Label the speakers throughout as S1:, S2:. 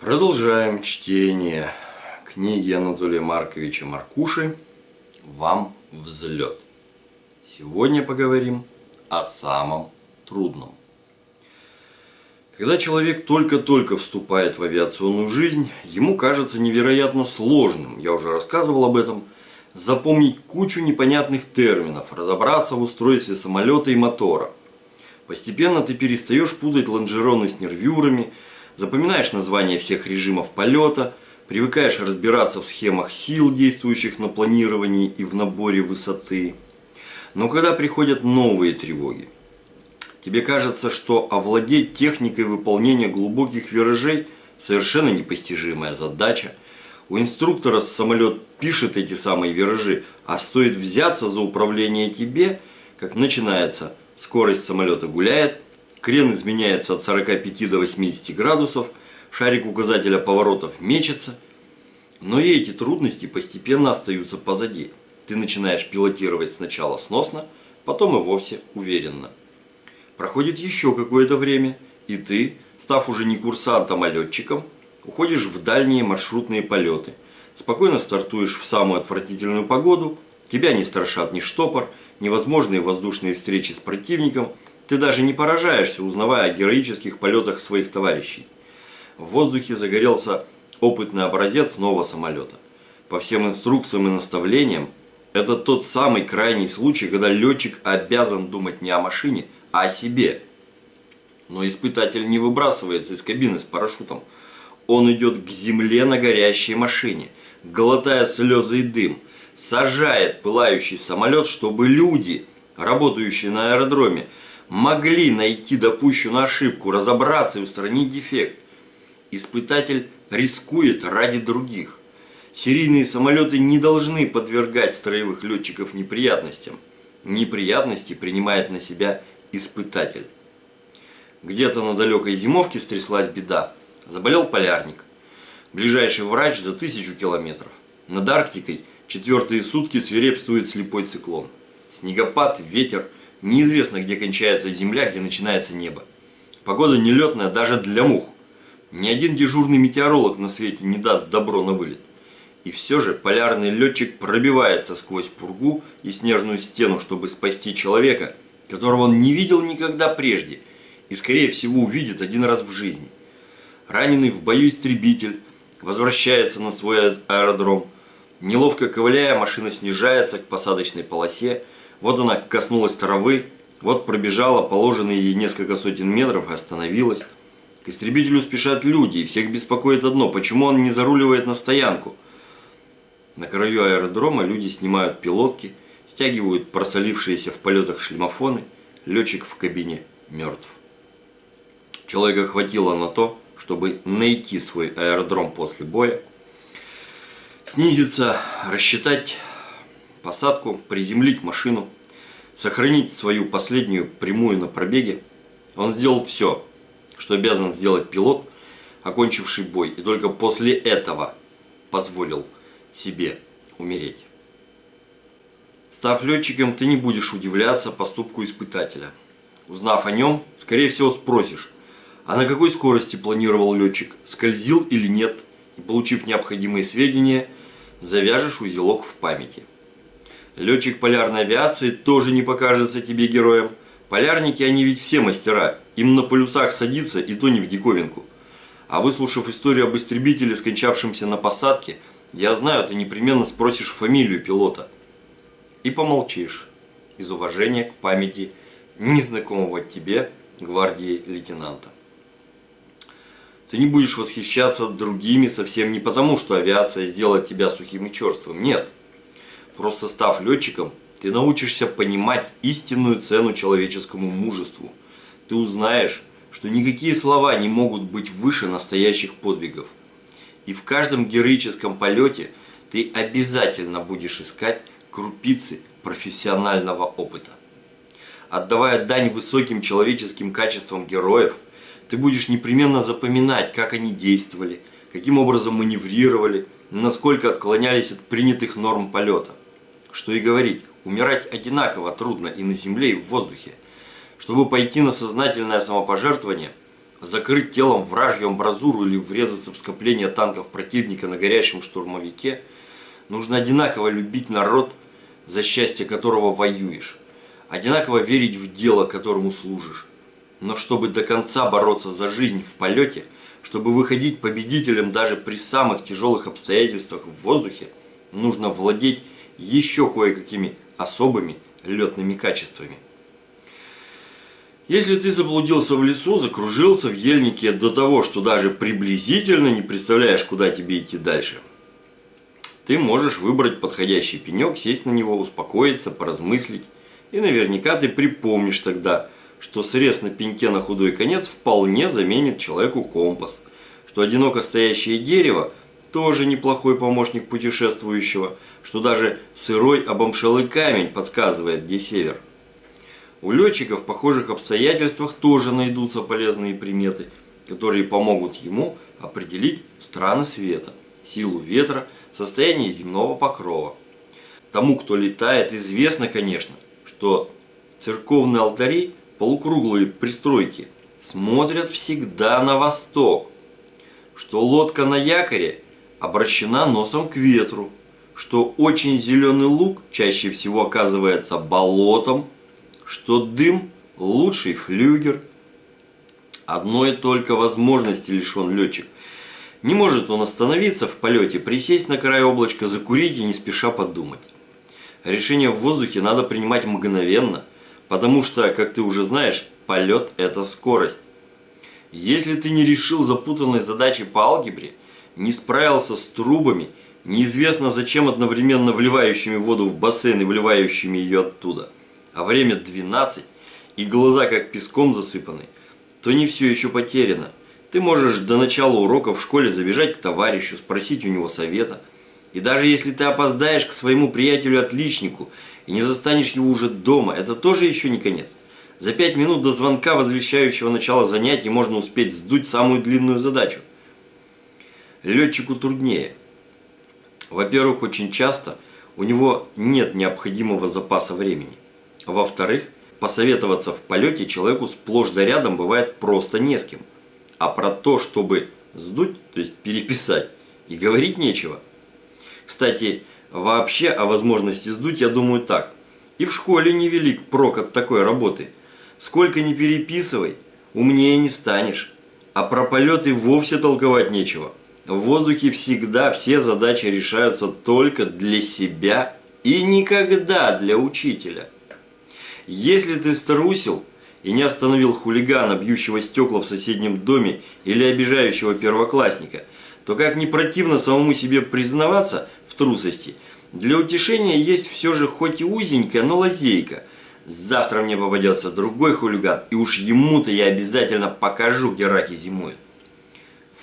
S1: Продолжаем чтение книги Анатолия Марковича Маркуши «Вам взлет». Сегодня поговорим о самом трудном. Когда человек только-только вступает в авиационную жизнь, ему кажется невероятно сложным, я уже рассказывал об этом, запомнить кучу непонятных терминов, разобраться в устройстве самолета и мотора. Постепенно ты перестаешь путать лонжероны с нервюрами, запоминаешь названия всех режимов полета, привыкаешь разбираться в схемах сил, действующих на планировании и в наборе высоты. Но когда приходят новые тревоги, Тебе кажется, что овладеть техникой выполнения глубоких виражей – совершенно непостижимая задача. У инструктора самолет пишет эти самые виражи, а стоит взяться за управление тебе, как начинается. Скорость самолета гуляет, крен изменяется от 45 до 80 градусов, шарик указателя поворотов мечется. Но и эти трудности постепенно остаются позади. Ты начинаешь пилотировать сначала сносно, потом и вовсе уверенно. Проходит еще какое-то время, и ты, став уже не курсантом, а летчиком, уходишь в дальние маршрутные полеты. Спокойно стартуешь в самую отвратительную погоду, тебя не страшат ни штопор, невозможные воздушные встречи с противником, ты даже не поражаешься, узнавая о героических полетах своих товарищей. В воздухе загорелся опытный образец нового самолета. По всем инструкциям и наставлениям, это тот самый крайний случай, когда летчик обязан думать не о машине, а о себе. Но испытатель не выбрасывается из кабины с парашютом. Он идет к земле на горящей машине, глотая слезы и дым, сажает пылающий самолет, чтобы люди, работающие на аэродроме, могли найти допущенную ошибку, разобраться и устранить дефект. Испытатель рискует ради других. Серийные самолеты не должны подвергать строевых летчиков неприятностям. Неприятности принимает на себя испытатель. Где-то на далекой зимовке стряслась беда. Заболел полярник. Ближайший врач за тысячу километров. Над Арктикой четвертые сутки свирепствует слепой циклон. Снегопад, ветер. Неизвестно, где кончается земля, где начинается небо. Погода нелетная даже для мух. Ни один дежурный метеоролог на свете не даст добро на вылет. И все же полярный летчик пробивается сквозь пургу и снежную стену, чтобы спасти человека – которого он не видел никогда прежде и, скорее всего, увидит один раз в жизни. Раненый в бою истребитель возвращается на свой аэродром. Неловко ковыляя, машина снижается к посадочной полосе. Вот она коснулась травы, вот пробежала положенные ей несколько сотен метров и остановилась. К истребителю спешат люди, и всех беспокоит одно, почему он не заруливает на стоянку. На краю аэродрома люди снимают пилотки – стягивают просолившиеся в полетах шлемофоны, летчик в кабине мертв. Человека хватило на то, чтобы найти свой аэродром после боя, снизиться, рассчитать посадку, приземлить машину, сохранить свою последнюю прямую на пробеге. Он сделал все, что обязан сделать пилот, окончивший бой, и только после этого позволил себе умереть. Став летчиком, ты не будешь удивляться поступку испытателя. Узнав о нем, скорее всего спросишь, а на какой скорости планировал летчик, скользил или нет, и получив необходимые сведения, завяжешь узелок в памяти. Летчик полярной авиации тоже не покажется тебе героем. Полярники, они ведь все мастера, им на полюсах садиться и то не в диковинку. А выслушав историю об истребителе, скончавшемся на посадке, я знаю, ты непременно спросишь фамилию пилота – и помолчишь из уважения к памяти незнакомого тебе гвардии лейтенанта. Ты не будешь восхищаться другими совсем не потому, что авиация сделает тебя сухим и черствым. Нет. Просто став летчиком, ты научишься понимать истинную цену человеческому мужеству. Ты узнаешь, что никакие слова не могут быть выше настоящих подвигов. И в каждом героическом полете ты обязательно будешь искать крупицы профессионального опыта. Отдавая дань высоким человеческим качествам героев, ты будешь непременно запоминать, как они действовали, каким образом маневрировали, насколько отклонялись от принятых норм полета. Что и говорить, умирать одинаково трудно и на земле, и в воздухе. Чтобы пойти на сознательное самопожертвование, закрыть телом вражью амбразуру или врезаться в скопление танков противника на горящем штурмовике, нужно одинаково любить народ, за счастье которого воюешь, одинаково верить в дело, которому служишь. Но чтобы до конца бороться за жизнь в полете, чтобы выходить победителем даже при самых тяжелых обстоятельствах в воздухе, нужно владеть еще кое-какими особыми летными качествами. Если ты заблудился в лесу, закружился в ельнике до того, что даже приблизительно не представляешь, куда тебе идти дальше, ты можешь выбрать подходящий пенек, сесть на него, успокоиться, поразмыслить. И наверняка ты припомнишь тогда, что срез на пеньке на худой конец вполне заменит человеку компас, что одиноко стоящее дерево тоже неплохой помощник путешествующего, что даже сырой обомшелый камень подсказывает, где север. У летчика в похожих обстоятельствах тоже найдутся полезные приметы, которые помогут ему определить страны света, силу ветра, состояние земного покрова. Тому, кто летает, известно, конечно, что церковные алтари, полукруглые пристройки, смотрят всегда на восток, что лодка на якоре обращена носом к ветру, что очень зеленый лук чаще всего оказывается болотом, что дым – лучший флюгер. Одной только возможности лишен летчик. Не может он остановиться в полете, присесть на край облачка, закурить и не спеша подумать. Решение в воздухе надо принимать мгновенно, потому что, как ты уже знаешь, полет – это скорость. Если ты не решил запутанной задачи по алгебре, не справился с трубами, неизвестно зачем одновременно вливающими воду в бассейн и вливающими ее оттуда – а время 12, и глаза как песком засыпаны, то не все еще потеряно. Ты можешь до начала урока в школе забежать к товарищу, спросить у него совета. И даже если ты опоздаешь к своему приятелю-отличнику и не застанешь его уже дома, это тоже еще не конец. За пять минут до звонка, возвещающего начало занятий, можно успеть сдуть самую длинную задачу. Летчику труднее. Во-первых, очень часто у него нет необходимого запаса времени. Во-вторых, посоветоваться в полете человеку сплошь да рядом бывает просто не с кем. А про то, чтобы сдуть, то есть переписать, и говорить нечего. Кстати, вообще о возможности сдуть я думаю так. И в школе невелик прок от такой работы. Сколько ни переписывай, умнее не станешь. А про полеты вовсе толковать нечего. В воздухе всегда все задачи решаются только для себя и никогда для учителя. Если ты струсил и не остановил хулигана, бьющего стекла в соседнем доме или обижающего первоклассника, то как не противно самому себе признаваться в трусости, для утешения есть все же хоть и узенькая, но лазейка. Завтра мне попадется другой хулиган, и уж ему-то я обязательно покажу, где раки зимуют.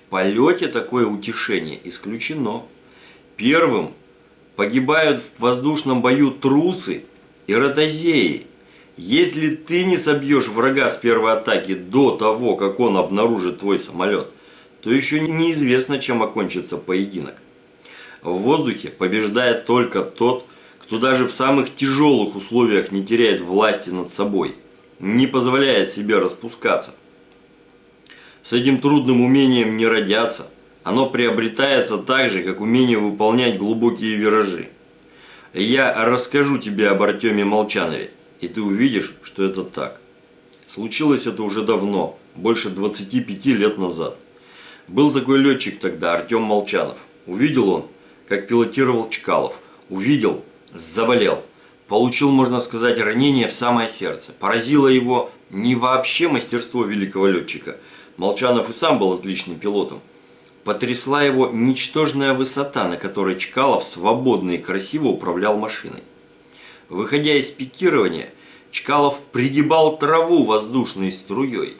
S1: Полете такое утешение исключено. Первым погибают в воздушном бою трусы и ротозеи – если ты не собьешь врага с первой атаки до того, как он обнаружит твой самолет, то еще неизвестно, чем окончится поединок. В воздухе побеждает только тот, кто даже в самых тяжелых условиях не теряет власти над собой, не позволяет себе распускаться. С этим трудным умением не родятся, оно приобретается так же, как умение выполнять глубокие виражи. Я расскажу тебе об Артеме Молчанове и ты увидишь, что это так. Случилось это уже давно, больше 25 лет назад. Был такой летчик тогда, Артем Молчанов. Увидел он, как пилотировал Чкалов. Увидел, заболел. Получил, можно сказать, ранение в самое сердце. Поразило его не вообще мастерство великого летчика. Молчанов и сам был отличным пилотом. Потрясла его ничтожная высота, на которой Чкалов свободно и красиво управлял машиной. Выходя из пикирования, Чкалов пригибал траву воздушной струей.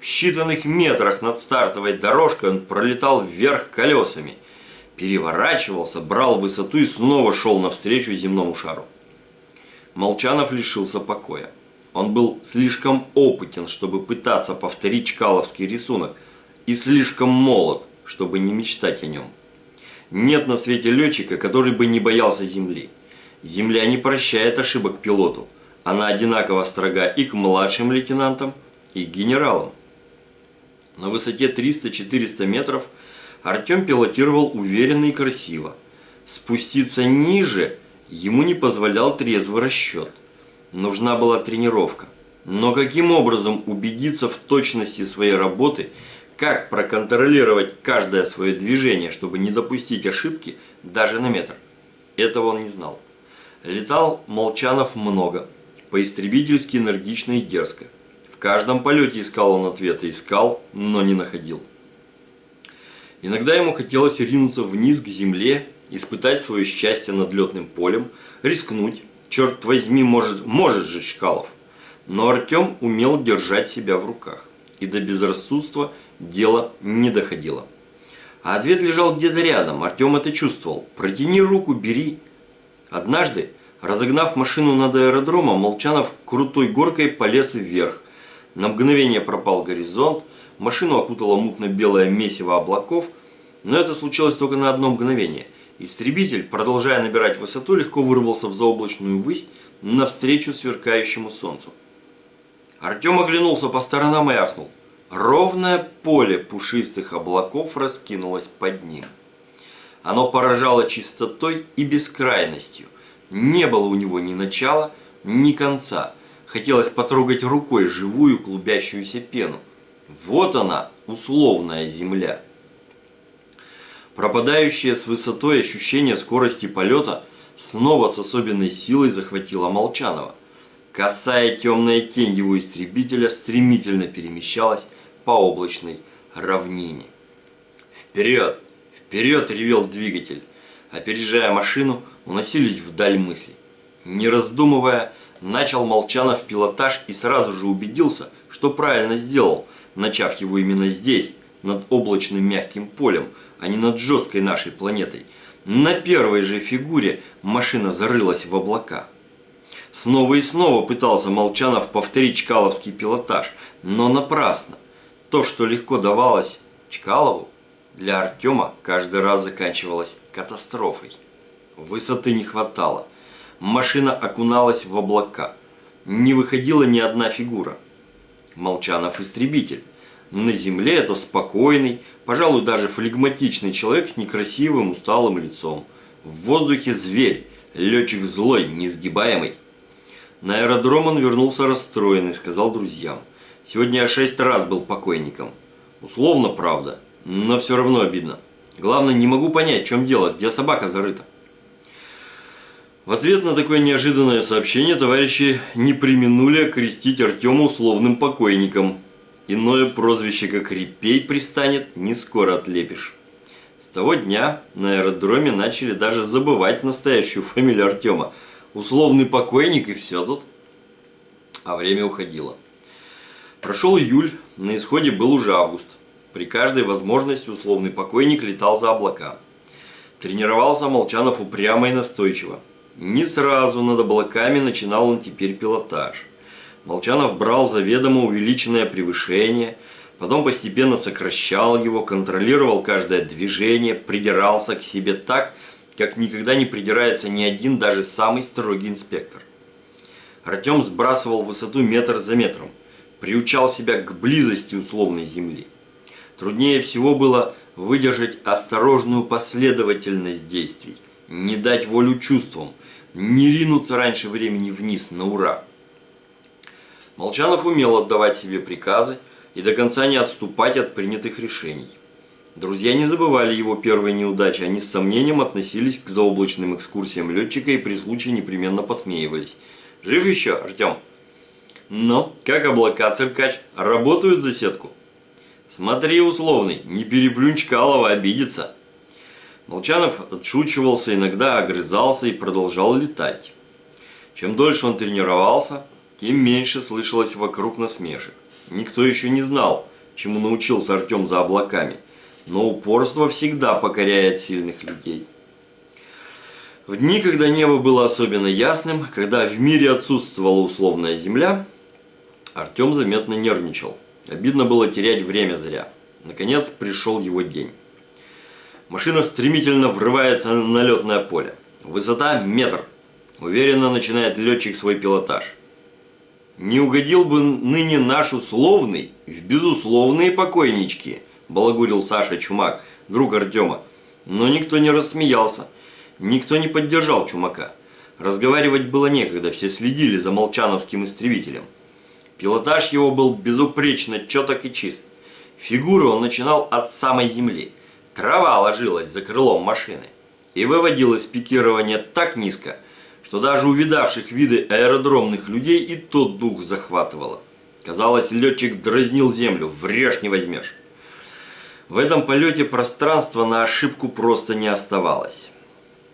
S1: В считанных метрах над стартовой дорожкой он пролетал вверх колесами, переворачивался, брал высоту и снова шел навстречу земному шару. Молчанов лишился покоя. Он был слишком опытен, чтобы пытаться повторить чкаловский рисунок, и слишком молод, чтобы не мечтать о нем. Нет на свете летчика, который бы не боялся земли. Земля не прощает ошибок пилоту. Она одинаково строга и к младшим лейтенантам, и к генералам. На высоте 300-400 метров Артем пилотировал уверенно и красиво. Спуститься ниже ему не позволял трезвый расчет. Нужна была тренировка. Но каким образом убедиться в точности своей работы, как проконтролировать каждое свое движение, чтобы не допустить ошибки даже на метр? Этого он не знал. Летал Молчанов много, по-истребительски энергично и дерзко. В каждом полете искал он ответы, искал, но не находил. Иногда ему хотелось ринуться вниз к земле, испытать свое счастье над летным полем, рискнуть. Черт возьми, может, может же Чкалов. Но Артем умел держать себя в руках. И до безрассудства дело не доходило. А ответ лежал где-то рядом. Артем это чувствовал. Протяни руку, бери. Однажды, разогнав машину над аэродромом, Молчанов крутой горкой полез вверх. На мгновение пропал горизонт, машину окутало мутно-белое месиво облаков, но это случилось только на одно мгновение. Истребитель, продолжая набирать высоту, легко вырвался в заоблачную высь навстречу сверкающему солнцу. Артем оглянулся по сторонам и ахнул. Ровное поле пушистых облаков раскинулось под ним. Оно поражало чистотой и бескрайностью. Не было у него ни начала, ни конца. Хотелось потрогать рукой живую клубящуюся пену. Вот она, условная земля. Пропадающее с высотой ощущение скорости полета снова с особенной силой захватило Молчанова. Косая темная тень его истребителя стремительно перемещалась по облачной равнине. Вперед! Вперед ревел двигатель. Опережая машину, уносились вдаль мысли. Не раздумывая, начал Молчанов пилотаж и сразу же убедился, что правильно сделал, начав его именно здесь, над облачным мягким полем, а не над жесткой нашей планетой. На первой же фигуре машина зарылась в облака. Снова и снова пытался Молчанов повторить чкаловский пилотаж, но напрасно. То, что легко давалось Чкалову, для Артема каждый раз заканчивалась катастрофой. Высоты не хватало. Машина окуналась в облака. Не выходила ни одна фигура. Молчанов истребитель. На земле это спокойный, пожалуй, даже флегматичный человек с некрасивым усталым лицом. В воздухе зверь, летчик злой, несгибаемый. На аэродром он вернулся расстроенный, сказал друзьям. Сегодня я шесть раз был покойником. Условно, правда, но все равно обидно. Главное, не могу понять, в чем дело, где собака зарыта. В ответ на такое неожиданное сообщение товарищи не применули окрестить Артема условным покойником. Иное прозвище, как Репей, пристанет, не скоро отлепишь. С того дня на аэродроме начали даже забывать настоящую фамилию Артема. Условный покойник и все тут. А время уходило. Прошел июль, на исходе был уже август. При каждой возможности условный покойник летал за облака. Тренировался Молчанов упрямо и настойчиво. Не сразу над облаками начинал он теперь пилотаж. Молчанов брал заведомо увеличенное превышение, потом постепенно сокращал его, контролировал каждое движение, придирался к себе так, как никогда не придирается ни один, даже самый строгий инспектор. Артем сбрасывал высоту метр за метром, приучал себя к близости условной земли. Труднее всего было выдержать осторожную последовательность действий, не дать волю чувствам, не ринуться раньше времени вниз на ура. Молчанов умел отдавать себе приказы и до конца не отступать от принятых решений. Друзья не забывали его первой неудачи, они с сомнением относились к заоблачным экскурсиям летчика и при случае непременно посмеивались. «Жив еще, Артем?» «Но, как облака, циркач, работают за сетку?» Смотри, условный, не переплюнь Чкалова, обидится. Молчанов отшучивался, иногда огрызался и продолжал летать. Чем дольше он тренировался, тем меньше слышалось вокруг насмешек. Никто еще не знал, чему научился Артем за облаками, но упорство всегда покоряет сильных людей. В дни, когда небо было особенно ясным, когда в мире отсутствовала условная земля, Артем заметно нервничал. Обидно было терять время зря. Наконец пришел его день. Машина стремительно врывается на летное поле. Высота метр. Уверенно начинает летчик свой пилотаж. Не угодил бы ныне наш условный в безусловные покойнички, балагурил Саша Чумак, друг Артема. Но никто не рассмеялся, никто не поддержал Чумака. Разговаривать было некогда, все следили за молчановским истребителем. Пилотаж его был безупречно четок и чист. Фигуры он начинал от самой земли. Трава ложилась за крылом машины и выводилось пикирование так низко, что даже увидавших виды аэродромных людей и тот дух захватывало. Казалось, летчик дразнил землю, врежь не возьмешь. В этом полете пространства на ошибку просто не оставалось.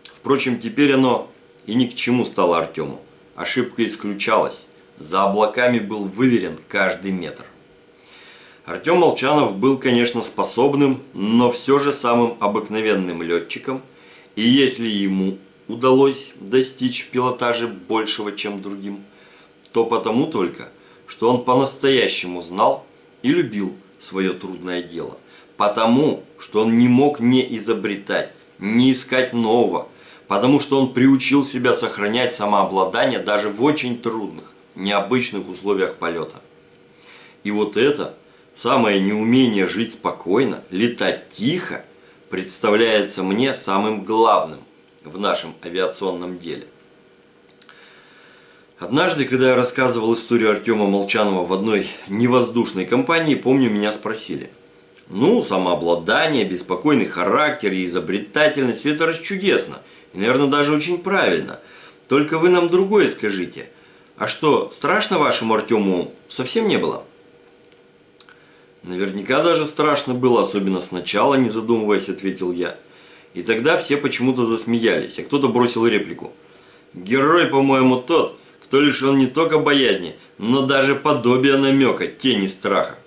S1: Впрочем, теперь оно и ни к чему стало Артему. Ошибка исключалась. За облаками был выверен каждый метр. Артем Молчанов был, конечно, способным, но все же самым обыкновенным летчиком. И если ему удалось достичь в пилотаже большего, чем другим, то потому только, что он по-настоящему знал и любил свое трудное дело. Потому, что он не мог не изобретать, не искать нового, потому что он приучил себя сохранять самообладание даже в очень трудных, необычных условиях полета. И вот это, самое неумение жить спокойно, летать тихо, представляется мне самым главным в нашем авиационном деле. Однажды, когда я рассказывал историю Артема Молчанова в одной невоздушной компании, помню, меня спросили. Ну, самообладание, беспокойный характер и изобретательность – все это расчудесно. И, наверное, даже очень правильно. Только вы нам другое скажите. А что, страшно вашему Артему совсем не было? Наверняка даже страшно было, особенно сначала, не задумываясь, ответил я. И тогда все почему-то засмеялись, а кто-то бросил реплику. Герой, по-моему, тот, кто лишен не только боязни, но даже подобия намека, тени страха.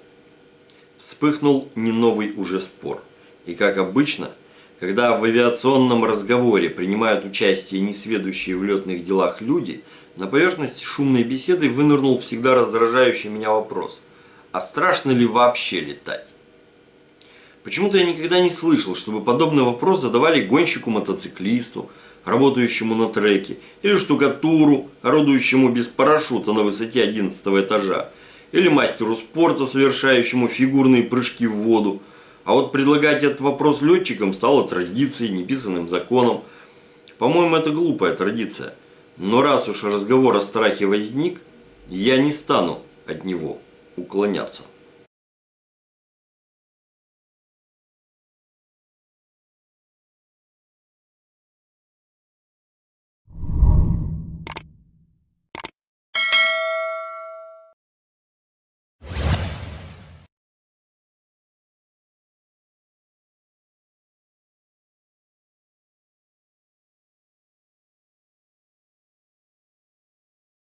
S1: Вспыхнул не новый уже спор. И как обычно, когда в авиационном разговоре принимают участие несведущие в летных делах люди, на поверхность шумной беседы вынырнул всегда раздражающий меня вопрос. А страшно ли вообще летать? Почему-то я никогда не слышал, чтобы подобный вопрос задавали гонщику-мотоциклисту, работающему на треке, или штукатуру, орудующему без парашюта на высоте 11 этажа, или мастеру спорта, совершающему фигурные прыжки в воду. А вот предлагать этот вопрос летчикам стало традицией, неписанным законом. По-моему, это глупая традиция. Но раз уж разговор о страхе возник, я не стану от него уклоняться.